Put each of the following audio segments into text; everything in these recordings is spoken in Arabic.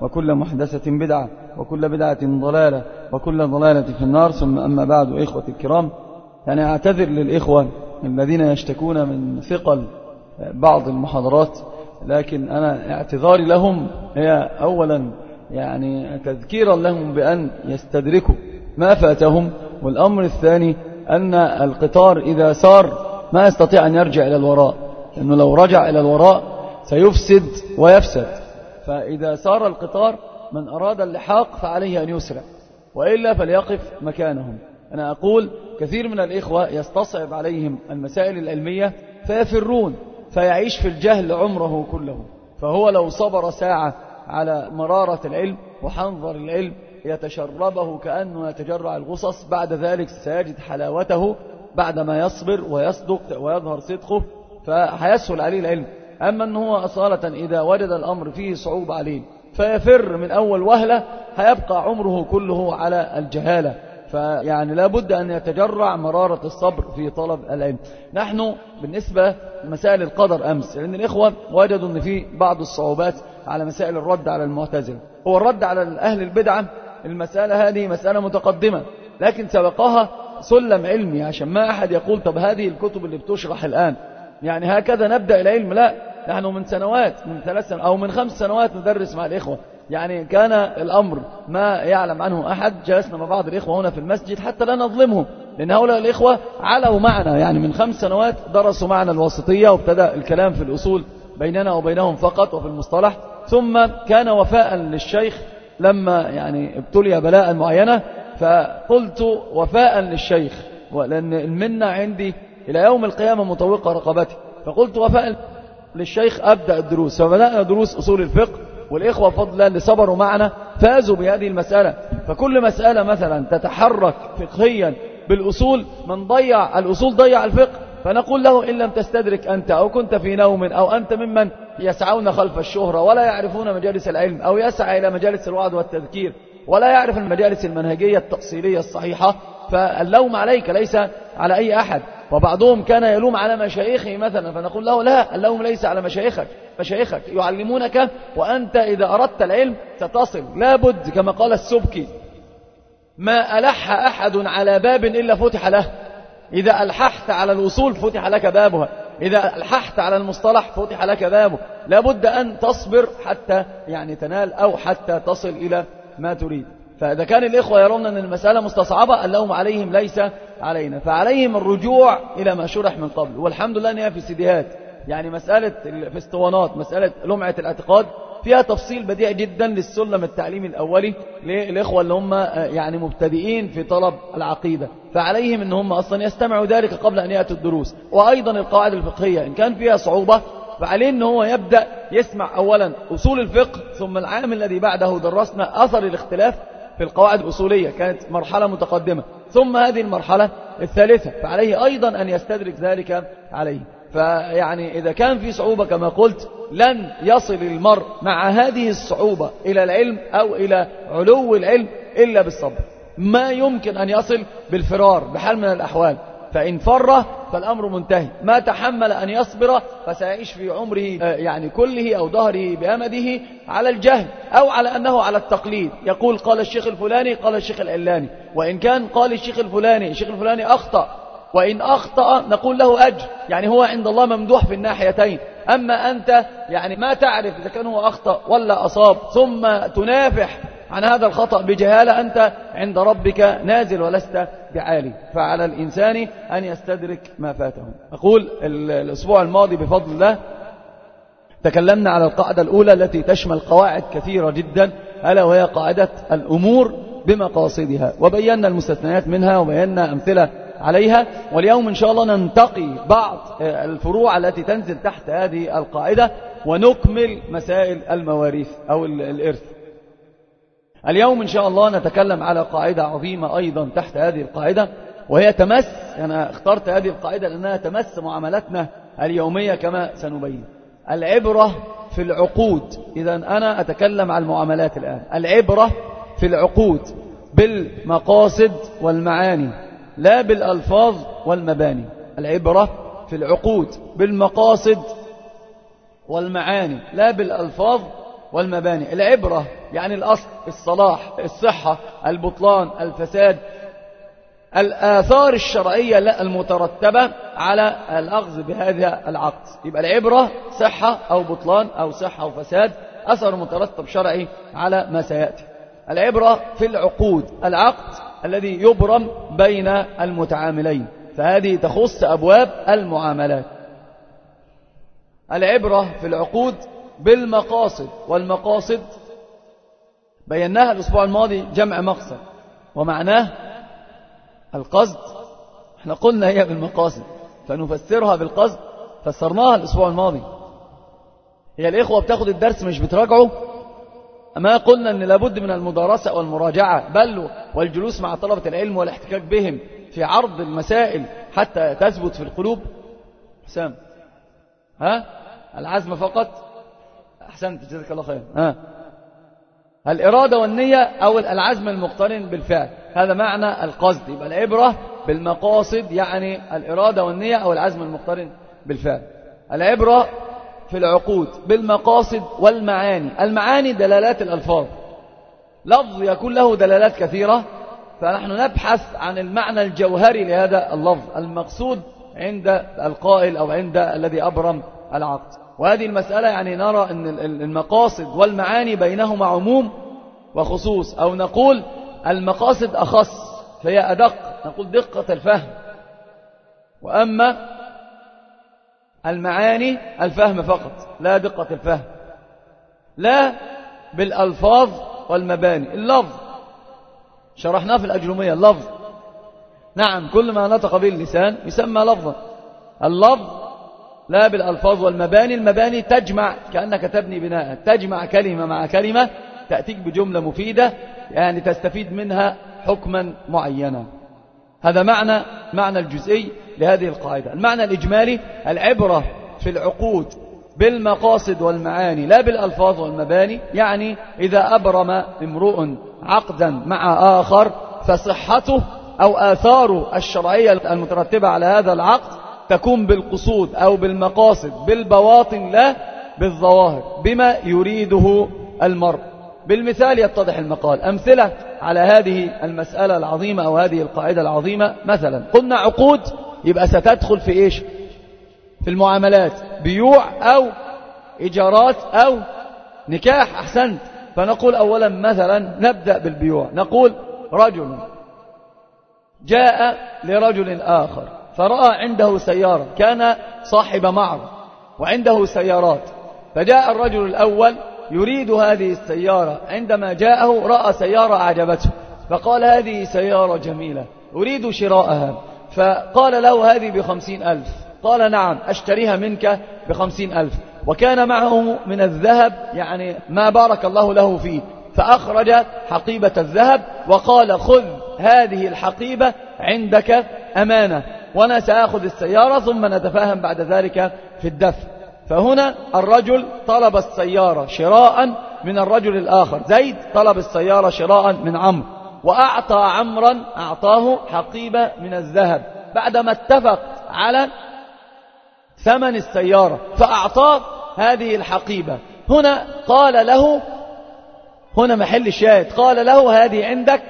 وكل محدثة بدعة وكل بدعة ضلالة وكل ضلالة في النار. ثم أما بعد إخوة الكرام يعني أعتذر للإخوة الذين يشتكون من ثقل بعض المحاضرات لكن أنا اعتذاري لهم هي أولا يعني تذكيرا لهم بأن يستدركوا ما فاتهم والأمر الثاني أن القطار إذا سار ما يستطيع أن يرجع إلى الوراء لأنه لو رجع إلى الوراء سيفسد ويفسد. فإذا سار القطار من أراد اللحاق فعليه أن يسرع وإلا فليقف مكانهم. أنا أقول كثير من الإخوة يستصعب عليهم المسائل العلمية فيفرون فيعيش في الجهل عمره كله. فهو لو صبر ساعة على مرارة العلم وحنظر العلم يتشربه كأنه يتجرع الغصص بعد ذلك سيجد حلاوته بعدما يصبر ويصدق ويظهر صدقه فهيسهل عليه العلم. أما أنه هو أصالة إذا وجد الأمر فيه صعوبة عليه فيفر من أول وهلة هيبقى عمره كله على الجهالة. فيعني لابد أن يتجرع مرارة الصبر في طلب العلم. نحن بالنسبة لمسائل القدر أمس لأن الإخوة وجدوا أن في بعض الصعوبات على مسائل الرد على المعتزلة. هو الرد على أهل البدعة المسألة هذه مسألة متقدمة لكن سبقها سلم علمي عشان ما أحد يقول طب هذه الكتب اللي بتشرح الآن. يعني هكذا نبدأ العلم. لا نحن من سنوات من ثلاث سنوات أو من خمس سنوات ندرس مع الإخوة. يعني كان الأمر ما يعلم عنه أحد جلسنا مع بعض الإخوة هنا في المسجد حتى لا نظلمهم لأن هؤلاء الإخوة علوا معنا. يعني من خمس سنوات درسوا معنا الوسطية وابتدأ الكلام في الأصول بيننا وبينهم فقط وفي المصطلح. ثم كان وفاء للشيخ لما يعني ابتلي بلاء معينة فقلت وفاء للشيخ لأن المنة عندي إلى يوم القيامة مطوقة رقبتي. فقلت وفاء للشيخ أبدأ الدروس. فبدأنا دروس أصول الفقه والإخوة فضلا اللي صبروا معنا فازوا بهذه المسألة. فكل مسألة مثلا تتحرك فقهيا بالأصول من ضيع الأصول ضيع الفقه فنقول له إن لم تستدرك أنت أو كنت في نوم أو أنت ممن يسعون خلف الشهرة ولا يعرفون مجالس العلم أو يسعى إلى مجالس الوعد والتذكير ولا يعرف المجالس المنهجية التأصيلية الصحيحة فاللوم عليك ليس على أي أحد. وبعضهم كان يلوم على مشايخه مثلا فنقول له لا اللوم ليس على مشايخك. مشايخك يعلمونك وأنت إذا أردت العلم ستصل لابد كما قال السبكي ما ألح أحد على باب إلا فتح له. إذا ألححت على الوصول فتح لك بابها. إذا ألححت على المصطلح فتح لك بابه. لابد أن تصبر حتى يعني تنال أو حتى تصل إلى ما تريد. فإذا كان الإخوة يرون أن المسألة مستصعبة اللوم عليهم ليس علينا. فعليهم الرجوع إلى ما شرح من قبل. والحمد لله أنها في سيديهات. يعني مسألة في اسطوانات مسألة لمعة الاعتقاد فيها تفصيل بديع جدا للسلم التعليمي الأولي للإخوة اللي هم يعني مبتدئين في طلب العقيدة. فعليهم أن هم أصلا يستمعوا ذلك قبل أن يأتوا الدروس. وأيضا القواعد الفقهية إن كان فيها صعوبة فعليه أنه هو يبدأ يسمع أولا أصول الفقه ثم العام الذي بعده درسنا أثر الاختلاف في القواعد الأصولية كانت مرحلة متقدمة. ثم هذه المرحلة الثالثة فعليه أيضا أن يستدرك ذلك عليه. فيعني إذا كان في صعوبة كما قلت لن يصل المرء مع هذه الصعوبة إلى العلم أو إلى علو العلم إلا بالصبر. ما يمكن أن يصل بالفرار بحال من الأحوال. فإن فر فالأمر منتهي. ما تحمل أن يصبر فسيعيش في عمره يعني كله أو ظهره بأمده على الجهل أو على أنه على التقليد. يقول قال الشيخ الفلاني قال الشيخ العلاني. وإن كان قال الشيخ الفلاني الشيخ الفلاني أخطأ. وإن أخطأ نقول له أجر. يعني هو عند الله ممدوح في الناحيتين. أما أنت يعني ما تعرف إذا كان هو أخطأ ولا أصاب ثم تنافح عن هذا الخطأ بجهالة أنت عند ربك نازل ولست بعالي. فعلى الإنسان أن يستدرك ما فاته أقول الأسبوع الماضي بفضل الله تكلمنا على القاعدة الأولى التي تشمل قواعد كثيرة جدا ألا وهي قاعدة الأمور بمقاصدها. وبينا المستثنيات منها وبينا أمثلة عليها. واليوم إن شاء الله ننتقي بعض الفروع التي تنزل تحت هذه القاعدة ونكمل مسائل المواريث أو الإرث. اليوم إن شاء الله نتكلم على قاعدة عظيمة أيضا تحت هذه القاعدة وهي تمس أنا اخترت هذه القاعدة لأنها تمس معاملاتنا اليومية كما سنبين. العبرة في العقود. إذا أنا أتكلم عن المعاملات الآن. العبرة في العقود بالمقاصد والمعاني لا بالألفاظ والمباني. العبرة في العقود بالمقاصد والمعاني لا بالألفاظ والمباني. العبرة يعني الأصل الصلاح الصحة البطلان الفساد. الآثار الشرعية المترتبة على الأخذ بهذا العقد. يبقى العبرة صحة أو بطلان أو صحة أو فساد أثر مترتب شرعي على ما سيأتي. العبرة في العقود العقد الذي يبرم بين المتعاملين. فهذه تخص أبواب المعاملات. العبرة في العقود بالمقاصد والمقاصد بيناها الأسبوع الماضي جمع مقصد ومعناه القصد. إحنا قلنا هي بالمقاصد فنفسرها بالقصد فسرناها الأسبوع الماضي. هي الإخوة بتاخد الدرس مش بتراجعه؟ ما قلنا أن لابد من المدارسة والمراجعة بل والجلوس مع طلبة العلم والاحتكاك بهم في عرض المسائل حتى تثبت في القلوب. حسام ها؟ العزم فقط. أحسنت جزاك الله خير. ها. الإرادة والنية أو العزم المقترن بالفعل. هذا معنى القصد. يبقى العبرة بالمقاصد يعني الإرادة والنية أو العزم المقترن بالفعل. العبرة في العقود بالمقاصد والمعاني. المعاني دلالات الألفاظ. لفظ يكون له دلالات كثيرة فنحن نبحث عن المعنى الجوهري لهذا اللفظ. المقصود عند القائل أو عند الذي أبرم العقد. وهذه المسألة يعني نرى أن المقاصد والمعاني بينهما عموم وخصوص. أو نقول المقاصد أخص فهي أدق. نقول دقة الفهم. وأما المعاني الفهم فقط لا دقة الفهم. لا بالألفاظ والمباني اللفظ. شرحناه في الأجرمية اللفظ. نعم كل ما نطق به اللسان يسمى لفظا. اللفظ لا بالألفاظ والمباني المباني تجمع كأنك تبني بناء تجمع كلمة مع كلمة تأتيك بجملة مفيدة يعني تستفيد منها حكما معينا. هذا معنى معنى الجزئي لهذه القاعدة. المعنى الإجمالي العبرة في العقود بالمقاصد والمعاني لا بالألفاظ والمباني يعني إذا أبرم امرؤ عقدا مع آخر فصحته أو آثاره الشرعية المترتبة على هذا العقد تكون بالقصود أو بالمقاصد بالبواطن لا بالظواهر بما يريده المرء. بالمثال يتضح المقال. أمثلة على هذه المسألة العظيمة أو هذه القاعدة العظيمة. مثلا قلنا عقود يبقى ستدخل في إيش؟ في المعاملات. بيوع أو إيجارات أو نكاح أحسنت. فنقول أولا مثلا نبدأ بالبيوع. نقول رجل جاء لرجل آخر. فرأى عنده سيارة كان صاحب معرض وعنده سيارات. فجاء الرجل الأول يريد هذه السيارة عندما جاءه رأى سيارة أعجبته فقال هذه سيارة جميلة أريد شراءها. فقال له هذه بخمسين ألف. قال نعم أشتريها منك بخمسين ألف. وكان معه من الذهب يعني ما بارك الله له فيه. فأخرج حقيبة الذهب وقال خذ هذه الحقيبة عندك أمانة. وأنا سأخذ السيارة ثم نتفاهم بعد ذلك في الدفع. فهنا الرجل طلب السيارة شراء من الرجل الآخر. زيد طلب السيارة شراء من عمرو وأعطى عمرا أعطاه حقيبة من الذهب. بعدما اتفق على ثمن السيارة فأعطاه هذه الحقيبة. هنا قال له هنا محل الشاهد قال له هذه عندك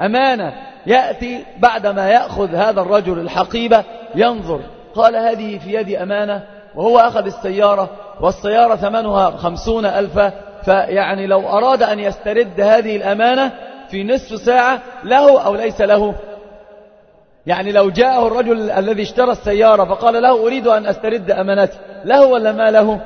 أمانة. يأتي بعدما يأخذ هذا الرجل الحقيبة ينظر. قال هذه في يدي أمانة وهو أخذ السيارة والسيارة ثمنها خمسون ألف فيعني لو أراد أن يسترد هذه الأمانة في نصف ساعة له أو ليس له؟ يعني لو جاءه الرجل الذي اشترى السيارة فقال له أريد أن أسترد أمانتي له ولا ما له؟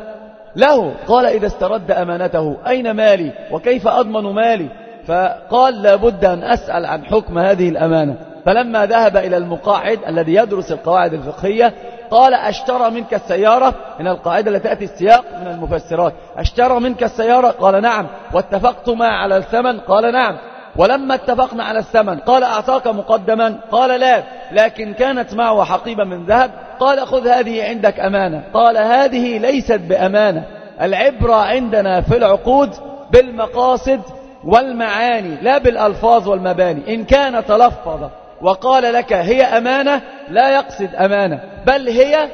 له. قال إذا استرد أمانته أين مالي؟ وكيف أضمن مالي؟ فقال لابد أن أسأل عن حكم هذه الأمانة. فلما ذهب إلى المقاعد الذي يدرس القواعد الفقهية قال أشترى منك السيارة؟ من القاعدة التي تأتي السياق من المفسرات. أشترى منك السيارة؟ قال نعم. واتفقت ما على الثمن؟ قال نعم. ولما اتفقنا على الثمن؟ قال أعطاك مقدما؟ قال لا. لكن كانت معه حقيبة من ذهب؟ قال خذ هذه عندك أمانة. قال هذه ليست بأمانة. العبرة عندنا في العقود بالمقاصد والمعاني لا بالألفاظ والمباني. إن كان تلفظ وقال لك هي أمانة لا يقصد أمانة بل هي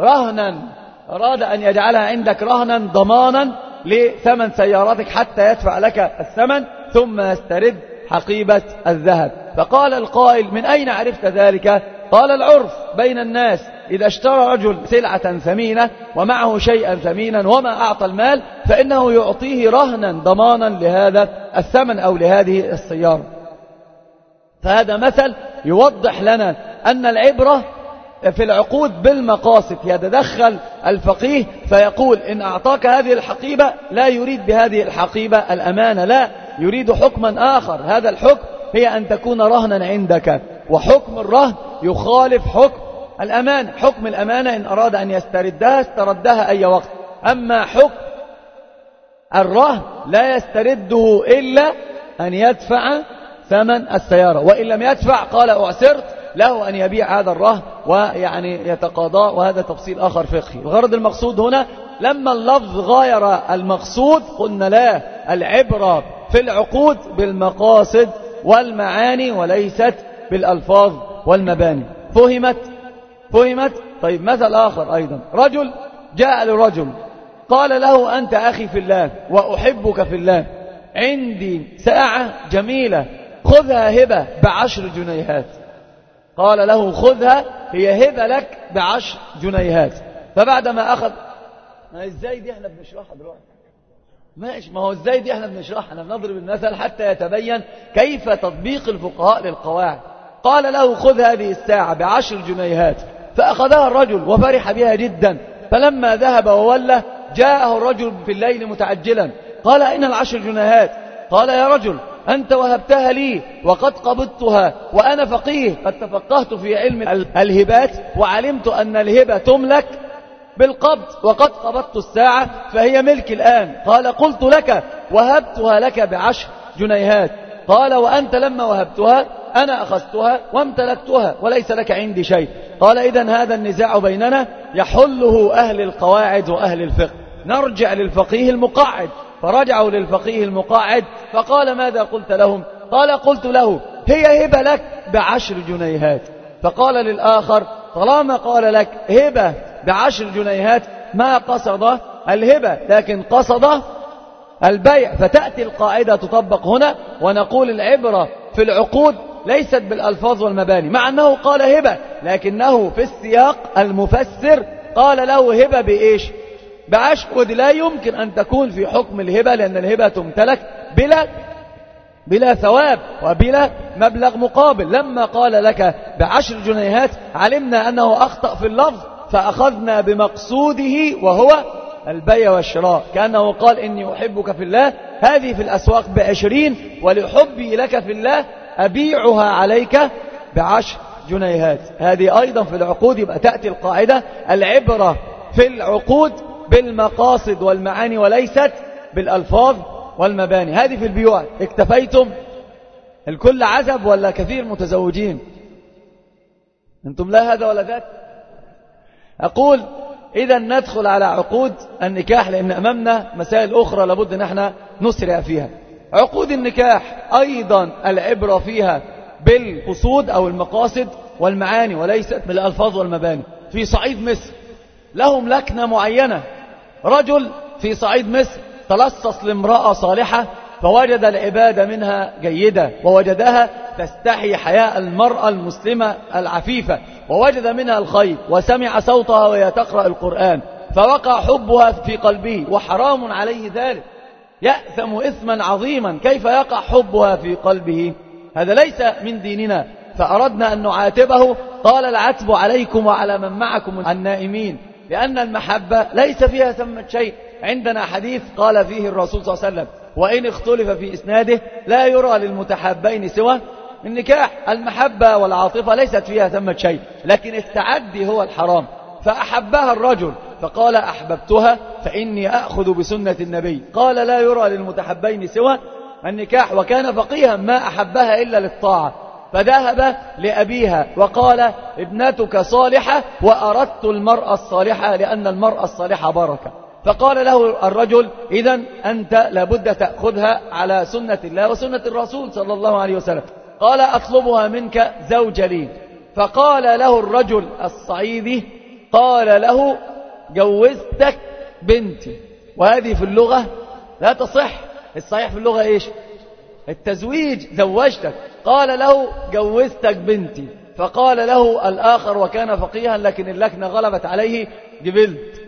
رهنا. أراد أن يجعلها عندك رهنا ضمانا لثمن سيارتك حتى يدفع لك الثمن ثم يسترد حقيبة الذهب. فقال القائل من أين عرفت ذلك؟ قال العرف بين الناس. إذا اشترى رجل سلعة ثمينة ومعه شيئا ثمينا وما أعطى المال فإنه يعطيه رهنا ضمانا لهذا الثمن أو لهذه السيارة. فهذا مثل يوضح لنا أن العبرة في العقود بالمقاصد يتدخل الفقيه فيقول إن أعطاك هذه الحقيبة لا يريد بهذه الحقيبة الأمانة لا يريد حكما آخر. هذا الحكم هي أن تكون رهنا عندك وحكم الرهن يخالف حكم الأمانة حكم الأمانة إن أراد أن يستردها استردها أي وقت. أما حكم الرهن لا يسترده إلا أن يدفع ثمن السيارة. وإن لم يدفع قال أعسرت له أن يبيع هذا الرهن ويعني يتقاضى. وهذا تفصيل آخر فقهي. الغرض المقصود هنا لما اللفظ غاير المقصود قلنا لا العبرة في العقود بالمقاصد والمعاني وليست بالألفاظ والمباني. فهمت؟ فهمت؟ طيب مثل آخر أيضا. رجل جاء لرجل قال له أنت أخي في الله وأحبك في الله عندي ساعة جميلة خذها هبة بعشر جنيهات. قال له خذها هي هبة لك بعشر جنيهات. فبعدما أخذ ما إزاي دي إحنا بنشرحها دلوقتي؟ ماشي ما هو إزاي دي إحنا بنشرحها إحنا بنضرب المثل حتى يتبين كيف تطبيق الفقهاء للقواعد. قال له خذ هذه الساعة بعشر جنيهات. فأخذها الرجل وفرح بها جدا. فلما ذهب وولى جاءه الرجل في الليل متعجلا. قال أين العشر جنيهات؟ قال يا رجل أنت وهبتها لي وقد قبضتها وأنا فقيه قد تفقهت في علم الهبات وعلمت أن الهبة تملك بالقبض وقد قبضت الساعة فهي ملك الآن. قال قلت لك وهبتها لك بعشر جنيهات. قال وأنت لما وهبتها أنا أخذتها وامتلكتها وليس لك عندي شيء. قال إذا هذا النزاع بيننا يحله أهل القواعد وأهل الفقه. نرجع للفقيه المقاعد. فرجعوا للفقيه المقاعد فقال ماذا قلت لهم؟ قال قلت له هي هبة لك بعشر جنيهات. فقال للآخر طالما قال لك هبة بعشر جنيهات ما قصد الهبة لكن قصد البيع. فتأتي القاعدة تطبق هنا ونقول العبرة في العقود ليست بالألفاظ والمباني مع أنه قال هبة لكنه في السياق المفسر قال له هبة بإيش؟ بعشر ودي لا يمكن أن تكون في حكم الهبة لأن الهبة تمتلك بلا بلا ثواب وبلا مبلغ مقابل. لما قال لك بعشر جنيهات علمنا أنه أخطأ في اللفظ فأخذنا بمقصوده وهو البيع والشراء. كأنه قال إني أحبك في الله هذه في الأسواق بعشرين ولحبي لك في الله أبيعها عليك بعشر جنيهات. هذه أيضا في العقود يبقى تأتي القاعدة. العبرة في العقود بالمقاصد والمعاني وليست بالألفاظ والمباني. هذه في البيوع. اكتفيتم؟ الكل عزب ولا كثير متزوجين؟ أنتم لا هذا ولا ذاك؟ أقول إذا ندخل على عقود النكاح لأن أمامنا مسائل أخرى لابد أن إحنا نسرع فيها. عقود النكاح أيضا العبرة فيها بالقصود أو المقاصد والمعاني وليست بالألفاظ والمباني. في صعيد مصر لهم لكنة معينة. رجل في صعيد مصر تلصص لامرأة صالحة فوجد العبادة منها جيدة ووجدها تستحي حياء المرأة المسلمة العفيفة ووجد منها الخير وسمع صوتها وهي تقرأ القرآن فوقع حبها في قلبه وحرام عليه ذلك. يأثم إثما عظيما كيف يقع حبها في قلبه؟ هذا ليس من ديننا. فأردنا أن نعاتبه. قال العتب عليكم وعلى من معكم النائمين. لأن المحبة ليس فيها ثمة شيء. عندنا حديث قال فيه الرسول صلى الله عليه وسلم وإن اختلف في إسناده لا يرى للمتحبين سوى النكاح المحبة والعاطفة ليست فيها ثمة شيء لكن التعدي هو الحرام. فأحبها الرجل. فقال أحببتها فإني أخذ بسنة النبي. قال لا يرى للمتحبين سوى النكاح وكان فقيها ما أحبها إلا للطاعة. فذهب لأبيها وقال ابنتك صالحة وأردت المرأة الصالحة لأن المرأة الصالحة بركة. فقال له الرجل إذا أنت لابد تأخذها على سنة الله وسنة الرسول صلى الله عليه وسلم. قال أطلبها منك زوج لي. فقال له الرجل الصعيدي قال له جوزتك بنتي. وهذه في اللغة لا تصح. الصحيح في اللغة إيش؟ التزويج. زوجتك. قال له جوزتك بنتي. فقال له الآخر وكان فقيها لكن اللكنة غلبت عليه. جبلت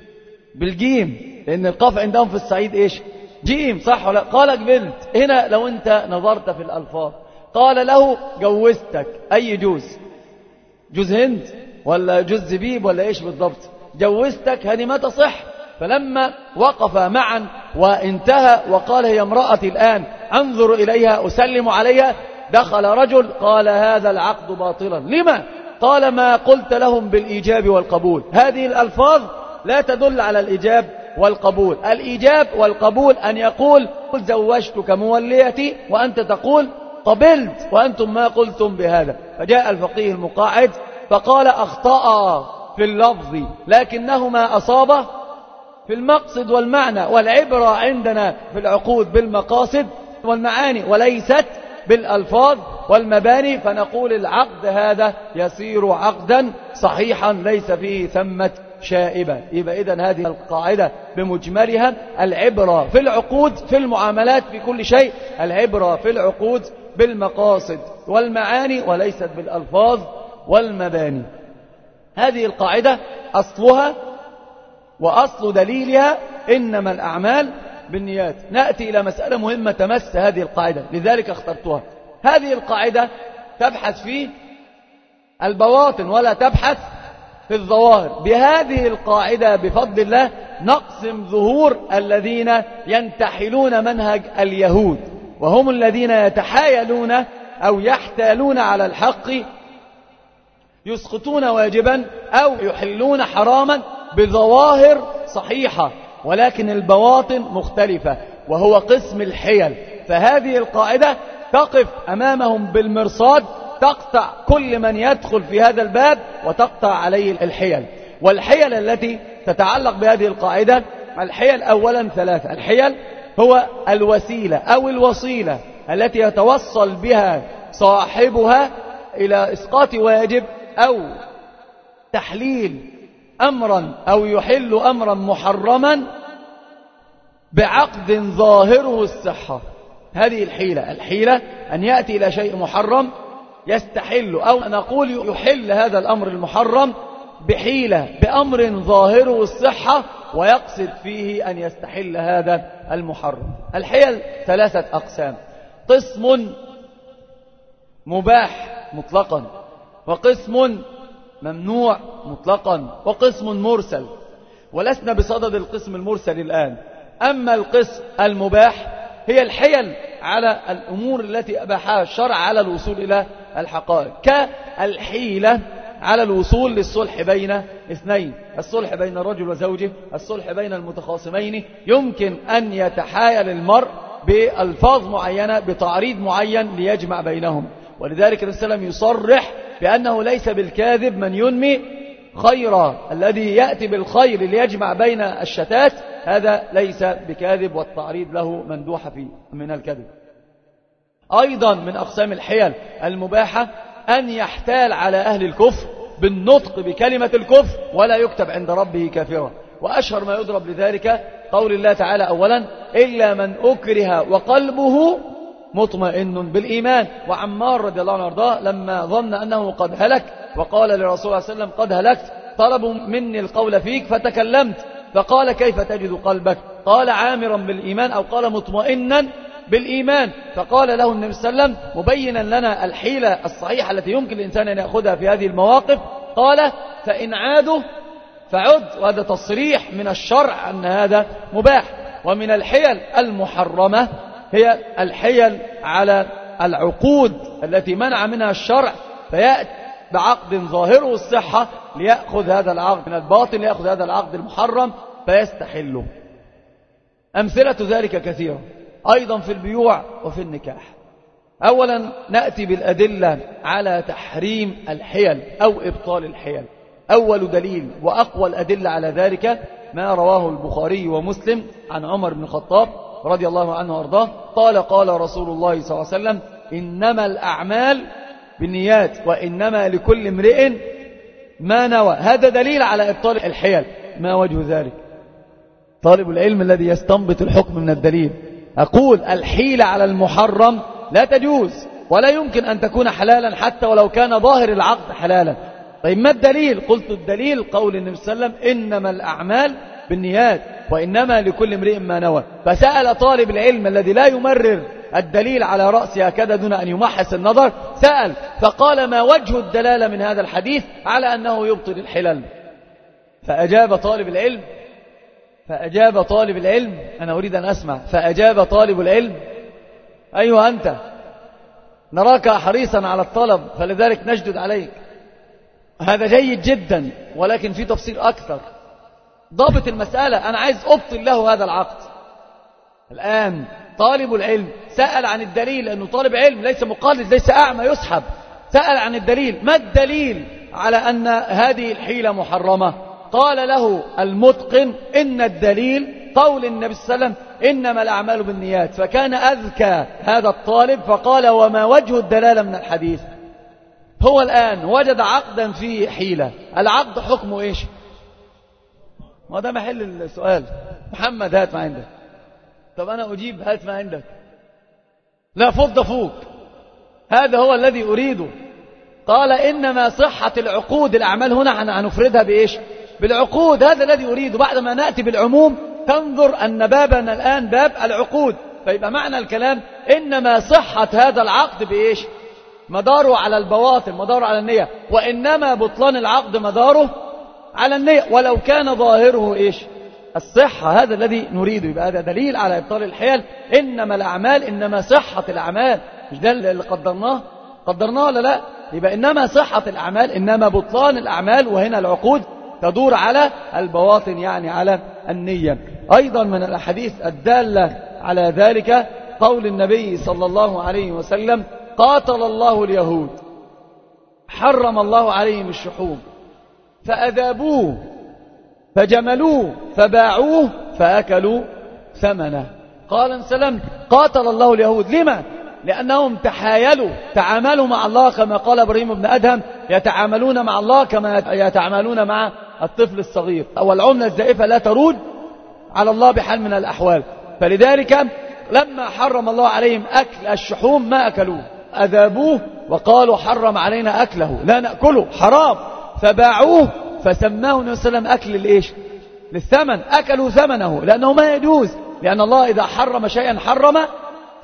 بالجيم. لأن القاف عندهم في الصعيد إيش؟ جيم. صح ولا قال جبلت هنا لو أنت نظرت في الألفاظ. قال له جوزتك. أي جوز؟ جوز هند ولا جوز زبيب ولا إيش بالضبط؟ جوزتك هذه ما تصح فلما وقف معا وانتهى وقال هي امرأتي الآن أنظر إليها أسلم عليها. دخل رجل قال هذا العقد باطلا. لما؟ قال ما قلت لهم بالإيجاب والقبول. هذه الألفاظ لا تدل على الإيجاب والقبول. الإيجاب والقبول أن يقول زوجتك موليتي وأنت تقول قبلت وأنتم ما قلتم بهذا. فجاء الفقيه المقاعد فقال أخطأ. في اللفظ لكنهما أصابه في المقصد والمعنى والعبرة عندنا في العقود بالمقاصد والمعاني وليست بالألفاظ والمباني فنقول العقد هذا يصير عقدا صحيحا ليس فيه ثمة شائبة. يبقى هذه القاعدة بمجملها العبرة في العقود في المعاملات في كل شيء العبرة في العقود بالمقاصد والمعاني وليست بالألفاظ والمباني. هذه القاعدة أصلها وأصل دليلها إنما الأعمال بالنيات. نأتي إلى مسألة مهمة تمس هذه القاعدة لذلك اخترتها هذه القاعدة تبحث في البواطن ولا تبحث في الظواهر. بهذه القاعدة بفضل الله نقسم ظهور الذين ينتحلون منهج اليهود وهم الذين يتحايلون أو يحتالون على الحق يسقطون واجبا أو يحلون حراما بظواهر صحيحة ولكن البواطن مختلفة وهو قسم الحيل. فهذه القاعدة تقف أمامهم بالمرصاد تقطع كل من يدخل في هذا الباب وتقطع عليه الحيل. والحيل التي تتعلق بهذه القاعدة الحيل أولا ثلاثة. الحيل هو الوسيلة أو الوصيلة التي يتوصل بها صاحبها إلى إسقاط واجب أو تحليل أمرا أو يحل أمرا محرما بعقد ظاهره الصحة. هذه الحيلة. الحيلة أن يأتي إلى شيء محرم يستحل أو نقول يحل هذا الأمر المحرم بحيلة بأمر ظاهره الصحة ويقصد فيه أن يستحل هذا المحرم. الحيل ثلاثة أقسام. قسم مباح مطلقا. وقسم ممنوع مطلقا وقسم مرسل. ولسنا بصدد القسم المرسل الآن. أما القسم المباح هي الحيل على الأمور التي أباحها الشرع على الوصول إلى الحقائق. كالحيلة على الوصول للصلح بين اثنين الصلح بين الرجل وزوجه الصلح بين المتخاصمين. يمكن أن يتحايل المرء بألفاظ معينة بتعريض معين ليجمع بينهم. ولذلك وسلم يصرح بأنه ليس بالكاذب من ينمي خيرا. الذي يأتي بالخير ليجمع بين الشتات هذا ليس بكاذب والتعريض له مندوح فيه من الكذب. أيضا من أقسام الحيل المباحة أن يحتال على أهل الكفر بالنطق بكلمة الكفر ولا يكتب عند ربه كافرا. وأشهر ما يضرب لذلك قول الله تعالى أولا إلا من أكره وقلبه مطمئن بالإيمان. وعمار رضي الله عنه وأرضاه لما ظن أنه قد هلك وقال لرسول الله صلى الله عليه وسلم قد هلكت طلبوا مني القول فيك فتكلمت. فقال كيف تجد قلبك؟ قال عامرا بالإيمان أو قال مطمئنا بالإيمان. فقال له النبي صلى الله عليه وسلم مبينا لنا الحيلة الصحيحة التي يمكن الإنسان أن يأخذها في هذه المواقف. قال فإن عادوا فعد. وهذا تصريح من الشرع أن هذا مباح. ومن الحيل المحرمة هي الحيل على العقود التي منع منها الشرع فيأتي بعقد ظاهره الصحة ليأخذ هذا العقد من الباطل ليأخذ هذا العقد المحرم فيستحله. أمثلة ذلك كثيرة. أيضا في البيوع وفي النكاح. أولا نأتي بالأدلة على تحريم الحيل أو إبطال الحيل. أول دليل وأقوى الأدلة على ذلك ما رواه البخاري ومسلم عن عمر بن الخطاب رضي الله عنه وأرضاه قال قال رسول الله صلى الله عليه وسلم إنما الأعمال بالنيات وإنما لكل امرئ ما نوى. هذا دليل على إبطال الحيل. ما وجه ذلك؟ طالب العلم الذي يستنبط الحكم من الدليل. أقول الحيلة على المحرم لا تجوز ولا يمكن أن تكون حلالا حتى ولو كان ظاهر العقد حلالا. طيب ما الدليل؟ قلت الدليل قول النبي صلى الله عليه وسلم إنما الأعمال بالنيات. وإنما لكل امرئ ما نوى. فسأل طالب العلم الذي لا يمرر الدليل على رأسه هكذا دون أن يمحص النظر سأل فقال ما وجه الدلالة من هذا الحديث على أنه يبطل الحلال فأجاب طالب العلم فأجاب طالب العلم أنا أريد أن أسمع. فأجاب طالب العلم أيها أنت نراك حريصا على الطلب فلذلك نجدد عليك. هذا جيد جدا ولكن في تفصيل أكثر. ضابط المسألة أنا عايز أبطل له هذا العقد. الآن طالب العلم سأل عن الدليل لأنه طالب علم ليس مقلد ليس أعمى يسحب. سأل عن الدليل ما الدليل على أن هذه الحيلة محرمة؟ قال له المتقن إن الدليل قول النبي صلى الله عليه وسلم إنما الأعمال بالنيات. فكان أذكى هذا الطالب فقال وما وجه الدلالة من الحديث؟ هو الآن وجد عقدا فيه حيلة. العقد حكمه إيش؟ ما ده محل السؤال. محمد هات ما عندك. طب أنا أجيب هات ما عندك. لا فض فوق. هذا هو الذي أريده. قال إنما صحة العقود الأعمال هنا هنفردها بإيش؟ بالعقود. هذا الذي أريده. بعدما نأتي بالعموم تنظر أن بابنا الآن باب العقود. فيبقى معنى الكلام إنما صحة هذا العقد بإيش؟ مداره على البواطن مداره على النية. وإنما بطلان العقد مداره على النية. ولو كان ظاهره إيش؟ الصحة. هذا الذي نريده. يبقى هذا دليل على إبطال الحيل. إنما الأعمال إنما صحة الأعمال. مش ده اللي قدرناه؟ قدرناه ولا لا؟ يبقى إنما صحة الأعمال إنما بطلان الأعمال. وهنا العقود تدور على البواطن يعني على النية. أيضا من الأحاديث الدالة على ذلك قول النبي صلى الله عليه وسلم قاتل الله اليهود. حرم الله عليهم الشحوم. فأذابوه فجملوه فباعوه فأكلوا ثمنه. قال سلم قاتل الله اليهود. لما؟ لأنهم تحايلوا تعاملوا مع الله كما قال إبراهيم بن أدهم يتعاملون مع الله كما يتعاملون مع الطفل الصغير. والعملة الزائفة لا ترود على الله بحال من الأحوال. فلذلك لما حرم الله عليهم أكل الشحوم ما أكلوه. أذابوه وقالوا حرم علينا أكله. لا نأكله حرام. فباعوه فسماه النبي صلى الله عليه وسلم أكل الإيش للثمن. أكلوا ثمنه لأنه ما يجوز لأن الله إذا حرم شيئا حرم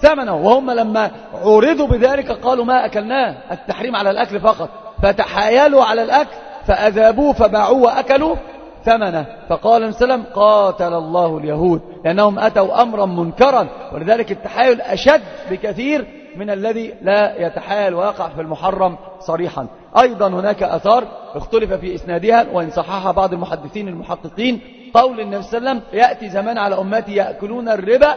ثمنه. وهم لما عورضوا بذلك قالوا ما أكلناه التحريم على الأكل فقط. فتحايلوا على الأكل فأذابوه فباعوه وأكلوا ثمنه. فقال وسلم قاتل الله اليهود لأنهم أتوا أمرا منكرا. ولذلك التحايل أشد بكثير من الذي لا يتحايل ويقع في المحرم صريحا. أيضا هناك أثار اختلف في إسنادها وإن صححها بعض المحدثين المحققين قول النبي صلى الله عليه وسلم يأتي زمان على أمتي يأكلون الربا.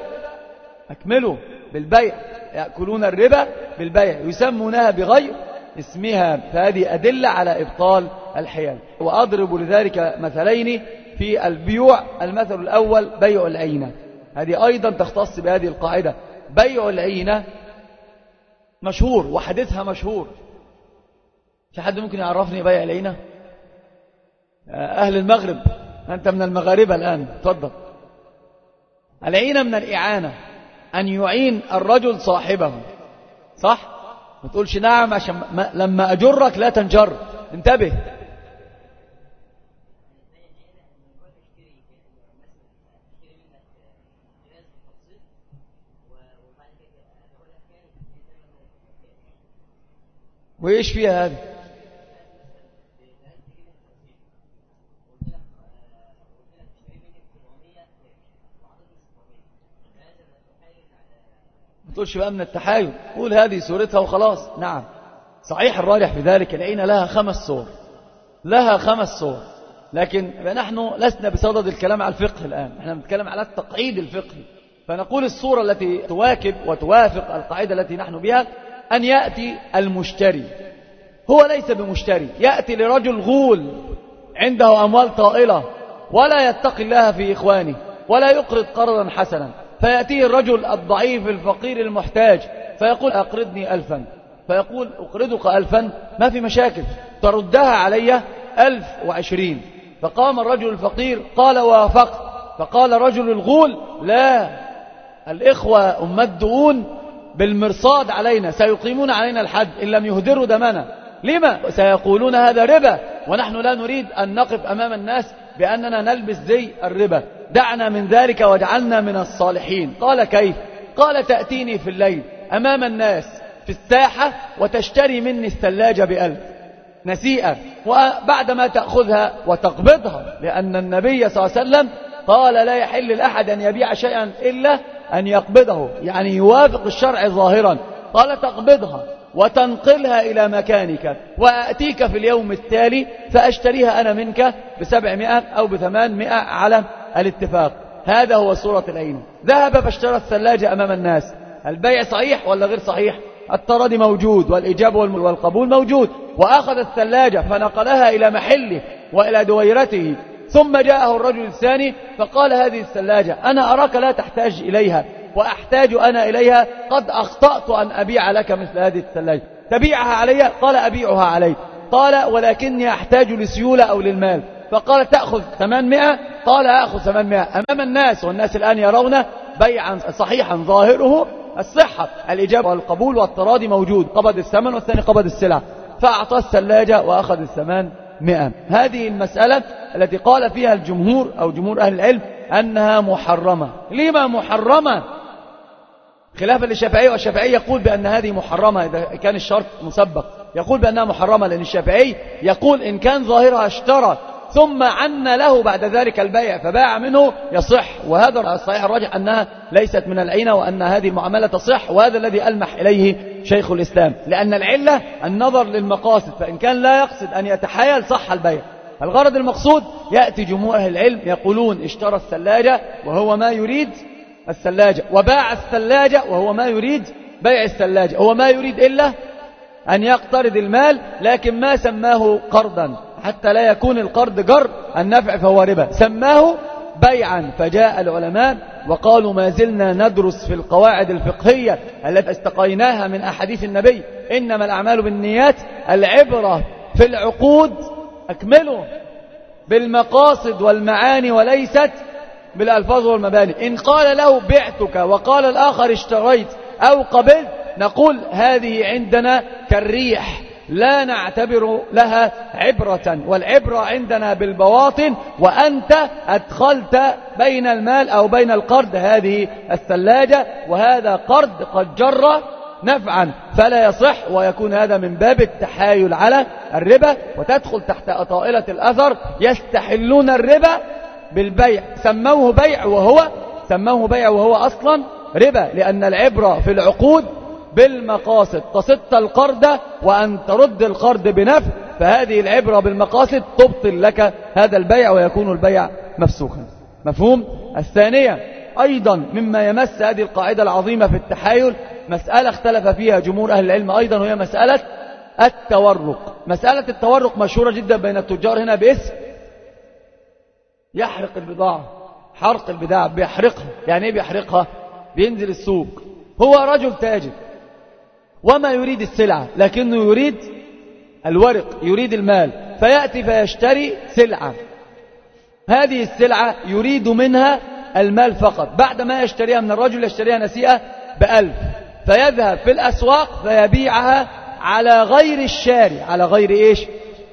أكملوا بالبيع. يأكلون الربا بالبيع. يسمونها بغير اسمها. فهذه أدلة على إبطال الحيل. وأضرب لذلك مثلين في البيوع. المثل الأول بيع العينة. هذه أيضا تختص بهذه القاعدة. بيع العينة مشهور وحديثها مشهور. في حد ممكن يعرفني بيع العينة أهل المغرب. أنت من المغاربة الآن. تفضل. العينة من الإعانة أن يعين الرجل صاحبه. صح؟ ما تقولش نعم عشان ما لما أجرك لا تنجر. انتبه. وإيش فيها هذا؟ ما تقولش بقى من التحايل. قول هذه سورتها وخلاص. نعم. صحيح الراجح في ذلك لقينا لها خمس صور لها خمس صور لكن نحن لسنا بصدد الكلام على الفقه الآن. نحن نتكلم على التقعيد الفقهي. فنقول الصورة التي تواكب وتوافق القاعدة التي نحن بها أن يأتي المشتري. هو ليس بمشتري. يأتي لرجل غول عنده أموال طائلة ولا يتقي الله في إخوانه ولا يقرض قرضا حسنا. فيأتيه الرجل الضعيف الفقير المحتاج فيقول أقرضني ألفا. فيقول أقرضك ألفا؟ ما في مشاكل. تردها علي ألف وعشرين. فقام الرجل الفقير قال وافقت. فقال رجل الغول لا. الإخوة أم الدؤون بالمرصاد علينا سيقيمون علينا الحد إن لم يهدروا دمنا. لما؟ سيقولون هذا ربا. ونحن لا نريد أن نقف أمام الناس بأننا نلبس زي الربا. دعنا من ذلك واجعلنا من الصالحين. قال كيف؟ قال تأتيني في الليل أمام الناس في الساحة وتشتري مني الثلاجة بألف. نسيئة. وبعدما تأخذها وتقبضها. لأن النبي صلى الله عليه وسلم قال لا يحل لأحد أن يبيع شيئا إلا أن يقبضه يعني يوافق الشرع ظاهرا. قال تقبضها وتنقلها إلى مكانك وأتيك في اليوم التالي فأشتريها أنا منك بسبعمائة أو بثمانمائة على الاتفاق. هذا هو صورة العين. ذهب فاشترى الثلاجة أمام الناس. البيع صحيح ولا غير صحيح؟ التراضي موجود والإجابة والقبول موجود. وأخذ الثلاجة فنقلها إلى محله وإلى دويرته. ثم جاءه الرجل الثاني فقال هذه الثلاجة أنا أراك لا تحتاج إليها وأحتاج أنا إليها قد أخطأت أن أبيع لك مثل هذه الثلاجة. تبيعها علي؟ قال أبيعها علي. قال ولكني أحتاج لسيولة أو للمال. فقال تأخذ 800 قال أخذ 800 أمام الناس والناس الآن يرون بيعا صحيحا ظاهره الصحة الإجابة والقبول والتراضي موجود قبض الثمن والثاني قبض السلع. فأعطى الثلاجة وأخذ الثمان مئة. هذه المسألة التي قال فيها الجمهور أو جمهور أهل العلم أنها محرمة. لما محرمة؟ خلافا للشافعية والشافعي يقول بأن هذه محرمة إذا كان الشرط مسبق. يقول بأنها محرمة لأن الشافعي يقول إن كان ظاهرها اشترى ثم عن له بعد ذلك البيع فباع منه يصح. وهذا الصحيح الراجح أنها ليست من العينة وأن هذه المعاملة تصح وهذا الذي ألمح إليه شيخ الإسلام. لأن العلة النظر للمقاصد فإن كان لا يقصد أن يتحايل صح البيع. الغرض المقصود يأتي جمهور أهل العلم يقولون اشترى الثلاجة وهو ما يريد الثلاجة وباع الثلاجة وهو ما يريد بيع الثلاجة هو ما يريد إلا أن يقترض المال لكن ما سماه قرضا. حتى لا يكون القرض جر النفع فهو ربا سماه بيعا فجاء العلماء وقالوا ما زلنا ندرس في القواعد الفقهية التي استقيناها من أحاديث النبي. إنما الأعمال بالنيات العبرة في العقود. أكملوا بالمقاصد والمعاني وليست بالألفاظ والمباني. إن قال له بعتك وقال الآخر اشتريت أو قبلت نقول هذه عندنا كالريح. لا نعتبر لها عبرة والعبرة عندنا بالبواطن وأنت أدخلت بين المال أو بين القرض هذه الثلاجة وهذا قرض قد جر نفعا فلا يصح ويكون هذا من باب التحايل على الربا وتدخل تحت طائلة الأثر يستحلون الربا بالبيع. سموه بيع وهو سموه بيع وهو أصلا ربا لأن العبرة في العقود بالمقاصد. تصد القرض وأن ترد القرض بنفع فهذه العبرة بالمقاصد تبطل لك هذا البيع ويكون البيع مفسوخا. مفهوم؟ الثانية أيضا مما يمس هذه القاعدة العظيمة في التحايل مسألة اختلف فيها جمهور أهل العلم أيضا وهي مسألة التورق. مسألة التورق مشهورة جدا بين التجار هنا باسم يحرق البضاعة. حرق البضاعة بيحرقها. يعني إيه بيحرقها؟ بينزل السوق. هو رجل تاجر. وما يريد السلعة لكنه يريد الورق يريد المال فيأتي فيشتري سلعة. هذه السلعة يريد منها المال فقط. بعد ما يشتريها من الرجل يشتريها نسيئة بألف. فيذهب في الأسواق فيبيعها على غير الشاري. على غير إيش؟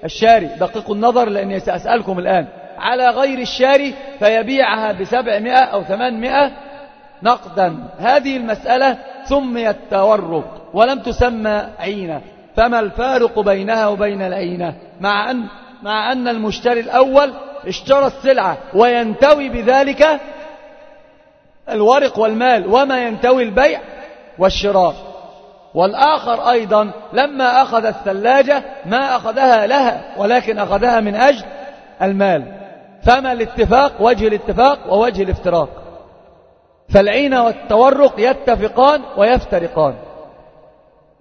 الشاري. دقيقوا النظر لأني سأسألكم الآن. على غير الشاري فيبيعها بسبعمائة أو ثمانمائة نقدا. هذه المسألة سميت تورق ولم تسمى عينة. فما الفارق بينها وبين العينة؟ مع أن, مع أن المشتري الأول اشترى السلعة وينتوي بذلك الورق والمال وما ينتوي البيع والشراء. والآخر أيضا لما أخذ الثلاجة ما أخذها لها ولكن أخذها من أجل المال. فما الاتفاق؟ وجه الاتفاق ووجه الافتراق. فالعين والتورق يتفقان ويفترقان.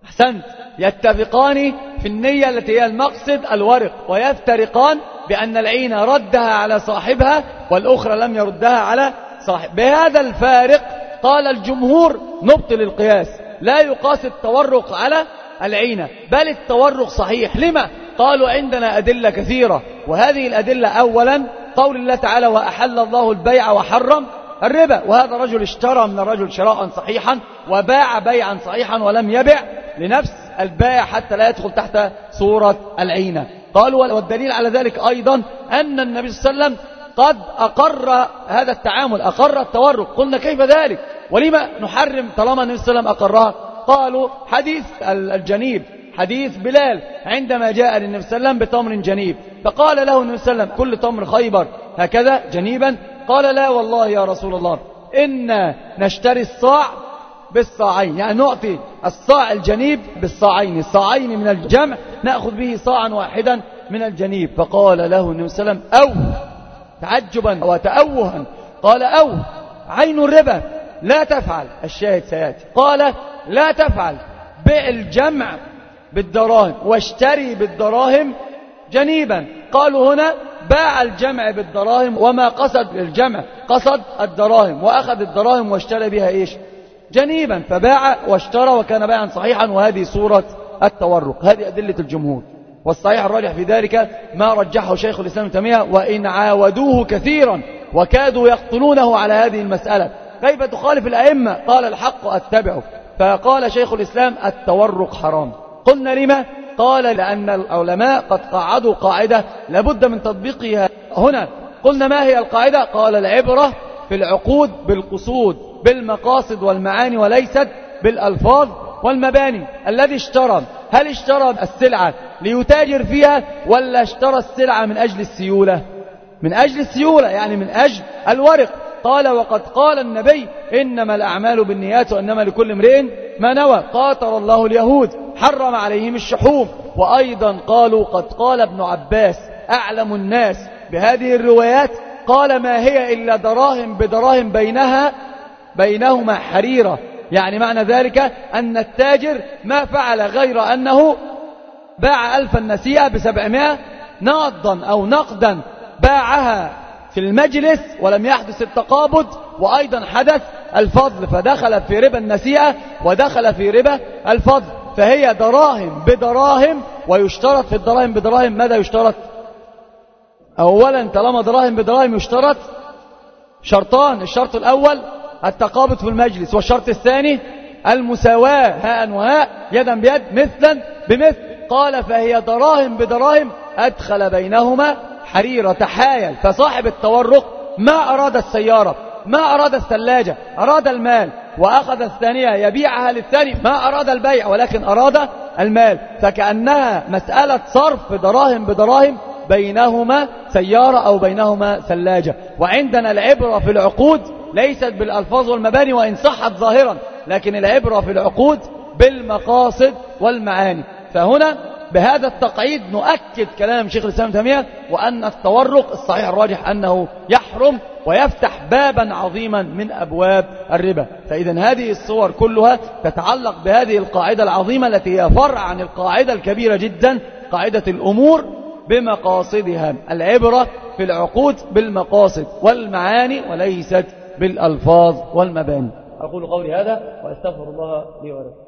أحسنت. يتفقان في النية التي هي المقصد الورق ويفترقان بأن العين ردها على صاحبها والأخرى لم يردها على صاحب. بهذا الفارق قال الجمهور نبطل القياس لا يقاس التورق على العينة بل التورق صحيح. لما؟ قالوا عندنا أدلة كثيرة وهذه الأدلة أولا قول الله تعالى وأحل الله البيع وحرم الربا. وهذا رجل اشترى من الرجل شراء صحيحا وباع بيعا صحيحا ولم يبع لنفس البائع حتى لا يدخل تحت صورة العينة. قالوا والدليل على ذلك أيضا أن النبي صلى الله عليه وسلم قد أقر هذا التعامل أقر التورق. قلنا كيف ذلك؟ ولما نحرم طالما النبي صلى الله عليه وسلم أقرها قالوا حديث الجنيب حديث بلال عندما جاء للنبي صلى الله عليه وسلم بتمر جنيب. فقال له النبي صلى الله عليه وسلم كل تمر خيبر هكذا جنيبا قال لا والله يا رسول الله إنا نشتري الصاع بالصاعين يعني نعطي الصاع الجنيب بالصاعين الصاعين من الجمع نأخذ به صاعا واحدا من الجنيب. فقال له النبي صلى الله عليه وسلم أو تعجبا وتأوها. قال أو عين الربا لا تفعل. الشاهد سيأتي. قال لا تفعل. بيع الجمع بالدراهم واشتري بالدراهم جنيبا. قالوا هنا باع الجمع بالدراهم وما قصد الجمع قصد الدراهم وأخذ الدراهم واشترى بها إيش؟ جنيبا فباع واشترى وكان بيعا صحيحا وهذه صورة التورق هذه أدلة الجمهور. والصحيح الراجح في ذلك ما رجحه شيخ الإسلام تيمية وإن عاودوه كثيرا وكادوا يقتلونه على هذه المسألة. كيف تخالف الأئمة؟ قال الحق أتبعه. فقال شيخ الإسلام التورق حرام. قلنا لما؟ قال لأن العلماء قد قاعدوا قاعدة لابد من تطبيقها هنا. قلنا ما هي القاعدة؟ قال العبرة في العقود بالقصود بالمقاصد والمعاني وليست بالألفاظ والمباني. الذي اشترى هل اشترى السلعة ليتاجر فيها ولا اشترى السلعة من أجل السيولة؟ من أجل السيولة يعني من أجل الورق. قال وقد قال النبي إنما الأعمال بالنيات وإنما لكل امرئ ما نوى. قاتل الله اليهود. حرم عليهم الشحوم. وأيضا قالوا قد قال ابن عباس أعلم الناس بهذه الروايات. قال ما هي إلا دراهم بدراهم بينها بينهما حريرة. يعني معنى ذلك أن التاجر ما فعل غير أنه باع ألف النسيئة بسبعمائة نقدا أو نقدا باعها في المجلس ولم يحدث التقابض. وأيضا حدث الفضل فدخل في ربا النسيئة ودخل في ربا الفضل. فهي دراهم بدراهم ويشترط في الدراهم بدراهم. ماذا يشترط؟ أولا طالما دراهم بدراهم يشترط شرطان الشرط الأول التقابض في المجلس والشرط الثاني المساواة هاء وهاء يدا بيد مثلا بمثل. قال فهي دراهم بدراهم أدخل بينهما حريرة تحايل فصاحب التورق ما أراد السيارة ما أراد الثلاجة أراد المال وأخذ الثانية يبيعها للثاني ما أراد البيع ولكن أراد المال. فكأنها مسألة صرف دراهم بدراهم بينهما سيارة أو بينهما ثلاجة. وعندنا العبرة في العقود ليست بالألفاظ والمباني وإن صحت ظاهرا لكن العبرة في العقود بالمقاصد والمعاني. فهنا بهذا التقعيد نؤكد كلام شيخ الإسلام تيمية وأن التورق الصحيح الراجح أنه يحرم ويفتح بابا عظيما من أبواب الربا. فإذا هذه الصور كلها تتعلق بهذه القاعدة العظيمة التي هي فرع عن القاعدة الكبيرة جدا قاعدة الأمور بمقاصدها. العبرة في العقود بالمقاصد والمعاني وليست بالألفاظ والمباني. أقول قولي هذا وأستغفر الله لي ولكم.